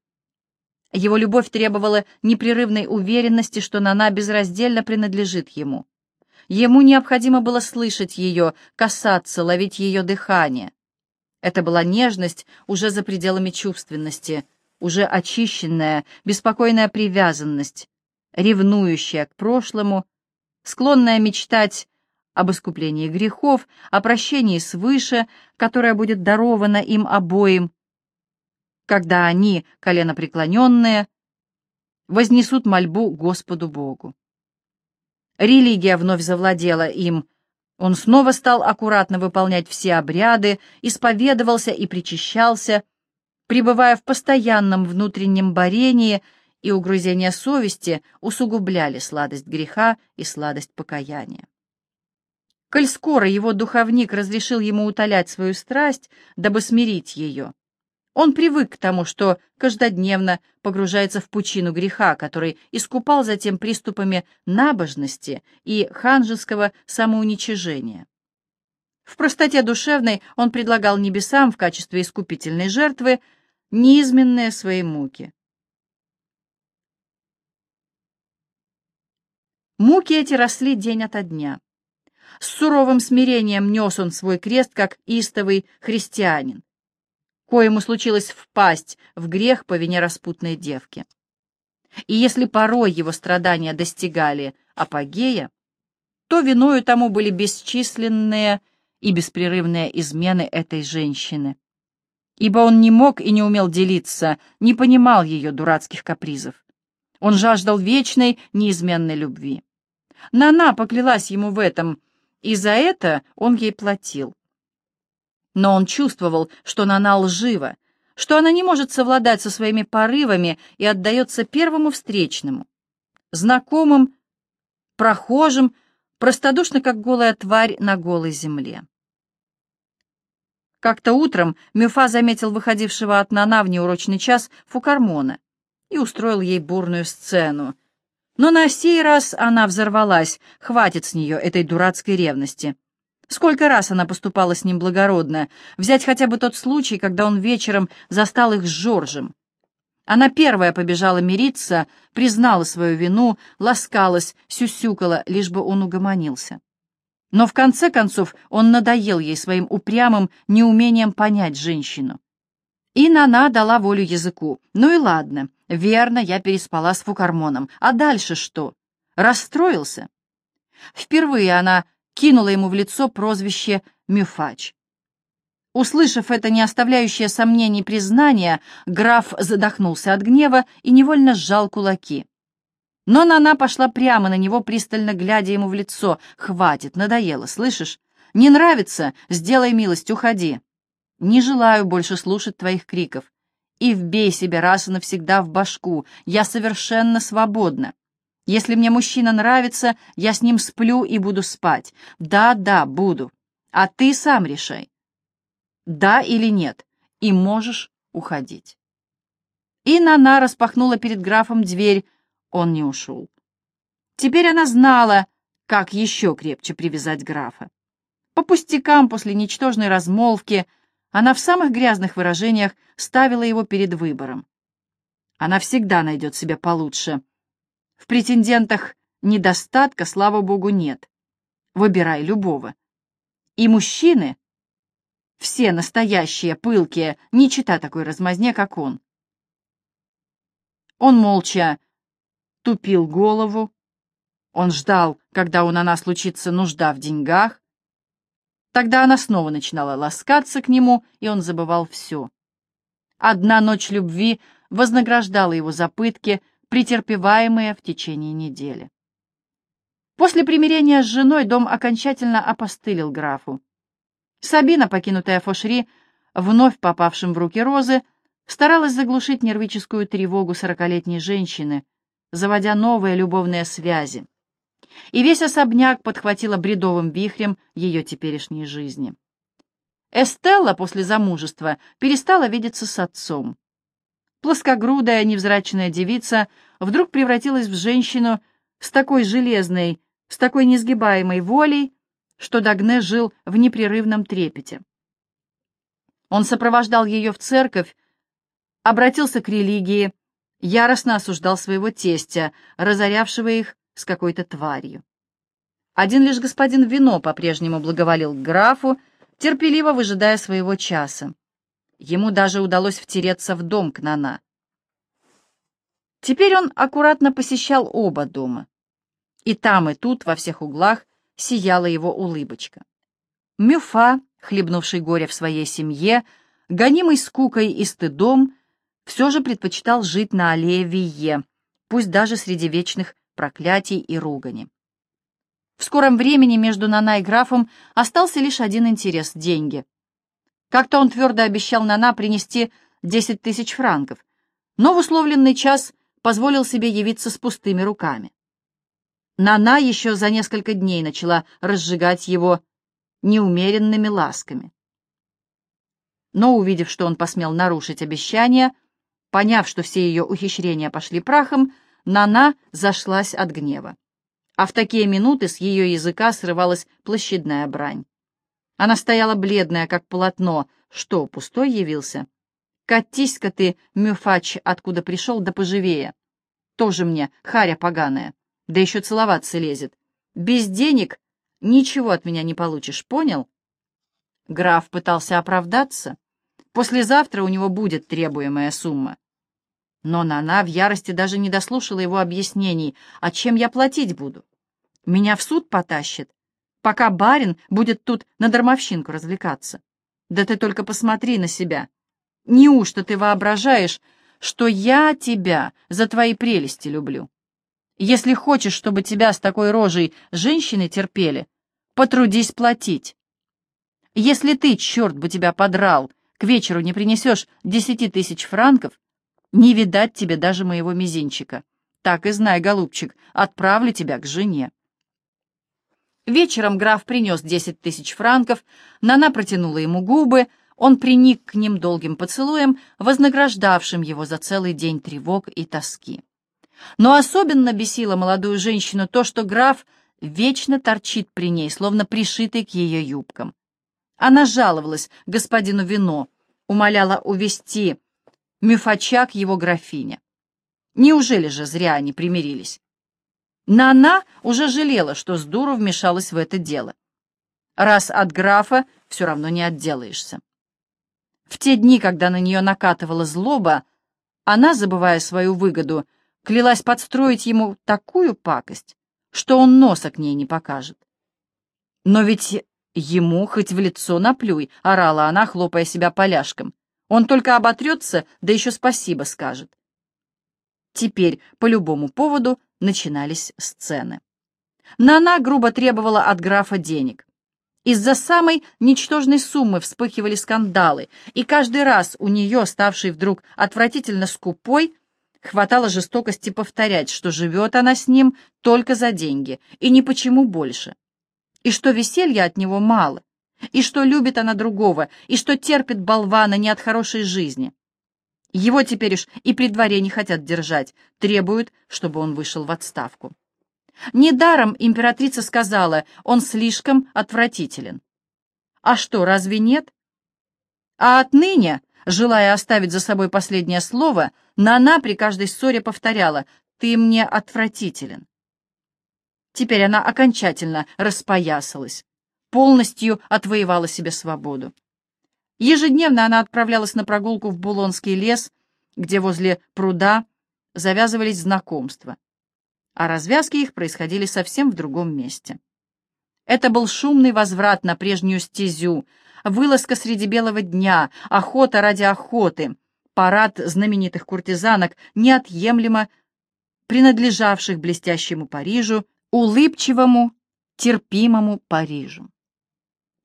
Его любовь требовала непрерывной уверенности, что Нана безраздельно принадлежит ему. Ему необходимо было слышать ее, касаться, ловить ее дыхание. Это была нежность уже за пределами чувственности, уже очищенная, беспокойная привязанность, ревнующая к прошлому, склонная мечтать об искуплении грехов, о прощении свыше, которое будет даровано им обоим, когда они, коленопреклоненные, вознесут мольбу Господу Богу. Религия вновь завладела им. Он снова стал аккуратно выполнять все обряды, исповедовался и причащался, пребывая в постоянном внутреннем борении, и угрызения совести усугубляли сладость греха и сладость покаяния. Коль скоро его духовник разрешил ему утолять свою страсть, дабы смирить ее, он привык к тому, что каждодневно погружается в пучину греха, который искупал затем приступами набожности и ханжеского самоуничижения. В простоте душевной он предлагал небесам в качестве искупительной жертвы неизменные свои муки. Муки эти росли день ото дня. С суровым смирением нес он свой крест, как истовый христианин, коему случилось впасть в грех по вине распутной девки. И если порой его страдания достигали апогея, то виною тому были бесчисленные и беспрерывные измены этой женщины. Ибо он не мог и не умел делиться, не понимал ее дурацких капризов. Он жаждал вечной, неизменной любви. Нана поклялась ему в этом, и за это он ей платил. Но он чувствовал, что Нана лжива, что она не может совладать со своими порывами и отдается первому встречному, знакомым, прохожим, простодушно, как голая тварь на голой земле. Как-то утром Мюфа заметил выходившего от Нана в неурочный час Фукармона и устроил ей бурную сцену. Но на сей раз она взорвалась, хватит с нее этой дурацкой ревности. Сколько раз она поступала с ним благородно, взять хотя бы тот случай, когда он вечером застал их с Жоржем. Она первая побежала мириться, признала свою вину, ласкалась, сюсюкала, лишь бы он угомонился. Но в конце концов он надоел ей своим упрямым неумением понять женщину. И Нана дала волю языку. Ну и ладно, верно, я переспала с Фукармоном. А дальше что? Расстроился? Впервые она кинула ему в лицо прозвище «Мюфач». Услышав это не оставляющее сомнений признание, граф задохнулся от гнева и невольно сжал кулаки. Но Нана пошла прямо на него, пристально глядя ему в лицо. «Хватит, надоело, слышишь? Не нравится? Сделай милость, уходи. Не желаю больше слушать твоих криков. И вбей себе раз и навсегда в башку. Я совершенно свободна. Если мне мужчина нравится, я с ним сплю и буду спать. Да, да, буду. А ты сам решай. Да или нет. И можешь уходить. И Нана распахнула перед графом дверь. Он не ушел. Теперь она знала, как еще крепче привязать графа. По пустякам после ничтожной размолвки она в самых грязных выражениях ставила его перед выбором. Она всегда найдет себя получше. В претендентах недостатка, слава богу, нет. Выбирай любого. И мужчины, все настоящие, пылкие, не чита такой размазне, как он. Он молча тупил голову. Он ждал, когда у Нана случится нужда в деньгах. Тогда она снова начинала ласкаться к нему, и он забывал все. Одна ночь любви вознаграждала его за пытки, претерпеваемые в течение недели. После примирения с женой дом окончательно опостылил графу. Сабина, покинутая Фошри, вновь попавшим в руки Розы, старалась заглушить нервическую тревогу сорокалетней женщины, заводя новые любовные связи. И весь особняк подхватила бредовым вихрем ее теперешней жизни. Эстелла после замужества перестала видеться с отцом. Плоскогрудая, невзрачная девица вдруг превратилась в женщину с такой железной, с такой несгибаемой волей, что Дагне жил в непрерывном трепете. Он сопровождал ее в церковь, обратился к религии, яростно осуждал своего тестя, разорявшего их с какой-то тварью. Один лишь господин Вино по-прежнему благоволил к графу, терпеливо выжидая своего часа. Ему даже удалось втереться в дом к Нана. Теперь он аккуратно посещал оба дома. И там, и тут, во всех углах, сияла его улыбочка. Мюфа, хлебнувший горе в своей семье, гонимый скукой и стыдом, все же предпочитал жить на аллее Вие, пусть даже среди вечных проклятий и ругани. В скором времени между Нана и графом остался лишь один интерес — деньги. Как-то он твердо обещал Нана принести 10 тысяч франков, но в условленный час позволил себе явиться с пустыми руками. Нана еще за несколько дней начала разжигать его неумеренными ласками. Но, увидев, что он посмел нарушить обещание, поняв, что все ее ухищрения пошли прахом, Нана зашлась от гнева. А в такие минуты с ее языка срывалась площадная брань. Она стояла бледная, как полотно. Что, пустой явился? Катись-ка ты, мюфач, откуда пришел, да поживее. Тоже мне, харя поганая. Да еще целоваться лезет. Без денег ничего от меня не получишь, понял? Граф пытался оправдаться. Послезавтра у него будет требуемая сумма. Но Нана в ярости даже не дослушала его объяснений, а чем я платить буду. Меня в суд потащит, пока барин будет тут на дармовщинку развлекаться. Да ты только посмотри на себя. Неужто ты воображаешь, что я тебя за твои прелести люблю? Если хочешь, чтобы тебя с такой рожей женщины терпели, потрудись платить. Если ты, черт бы тебя подрал, к вечеру не принесешь десяти тысяч франков, не видать тебе даже моего мизинчика. Так и знай, голубчик, отправлю тебя к жене. Вечером граф принес десять тысяч франков, Нана протянула ему губы, он приник к ним долгим поцелуем, вознаграждавшим его за целый день тревог и тоски. Но особенно бесило молодую женщину то, что граф вечно торчит при ней, словно пришитый к ее юбкам. Она жаловалась господину Вино, умоляла увести Мюфача к его графине. Неужели же зря они примирились? Нана уже жалела, что с дуру вмешалась в это дело. Раз от графа все равно не отделаешься. В те дни, когда на нее накатывала злоба, она, забывая свою выгоду, клялась подстроить ему такую пакость, что он носа к ней не покажет. Но ведь ему хоть в лицо наплюй, орала она, хлопая себя поляшком. Он только оботрется, да еще спасибо скажет. Теперь по любому поводу начинались сцены. Нана грубо требовала от графа денег. Из-за самой ничтожной суммы вспыхивали скандалы, и каждый раз у нее, ставшей вдруг отвратительно скупой, хватало жестокости повторять, что живет она с ним только за деньги, и ни почему больше, и что веселья от него мало, и что любит она другого, и что терпит болвана не от хорошей жизни. Его теперь уж и при дворе не хотят держать, требуют, чтобы он вышел в отставку. Недаром императрица сказала, он слишком отвратителен. А что, разве нет? А отныне, желая оставить за собой последнее слово, Нана при каждой ссоре повторяла «ты мне отвратителен». Теперь она окончательно распоясалась, полностью отвоевала себе свободу. Ежедневно она отправлялась на прогулку в Булонский лес, где возле пруда завязывались знакомства, а развязки их происходили совсем в другом месте. Это был шумный возврат на прежнюю стезю, вылазка среди белого дня, охота ради охоты, парад знаменитых куртизанок, неотъемлемо принадлежавших блестящему Парижу, улыбчивому, терпимому Парижу.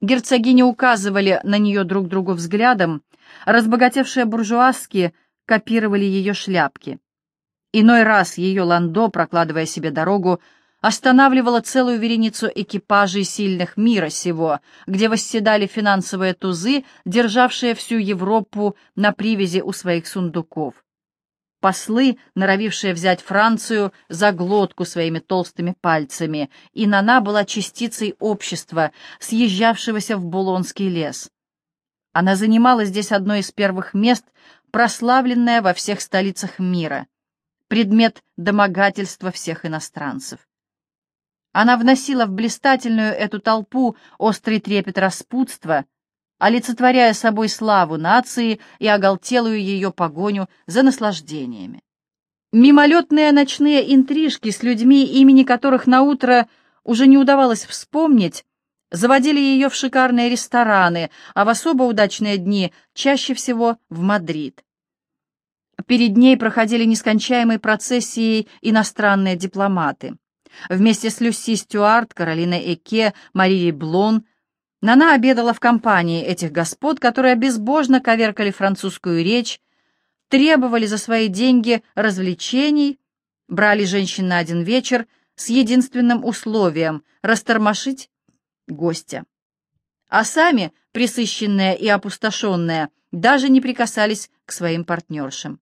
Герцогини указывали на нее друг другу взглядом, разбогатевшие буржуазки копировали ее шляпки. Иной раз ее ландо, прокладывая себе дорогу, останавливала целую вереницу экипажей сильных мира сего, где восседали финансовые тузы, державшие всю Европу на привязи у своих сундуков послы, норовившие взять Францию за глотку своими толстыми пальцами, и Нана была частицей общества, съезжавшегося в Булонский лес. Она занимала здесь одно из первых мест, прославленное во всех столицах мира, предмет домогательства всех иностранцев. Она вносила в блистательную эту толпу острый трепет распутства, олицетворяя собой славу нации и оголтелую ее погоню за наслаждениями. Мимолетные ночные интрижки с людьми, имени которых на утро уже не удавалось вспомнить, заводили ее в шикарные рестораны, а в особо удачные дни чаще всего в Мадрид. Перед ней проходили нескончаемой процессией иностранные дипломаты. Вместе с Люси Стюарт, Каролиной Эке, Марией Блон – Нана обедала в компании этих господ, которые безбожно коверкали французскую речь, требовали за свои деньги развлечений, брали женщин на один вечер с единственным условием — растормошить гостя. А сами, присыщенные и опустошенные, даже не прикасались к своим партнершам.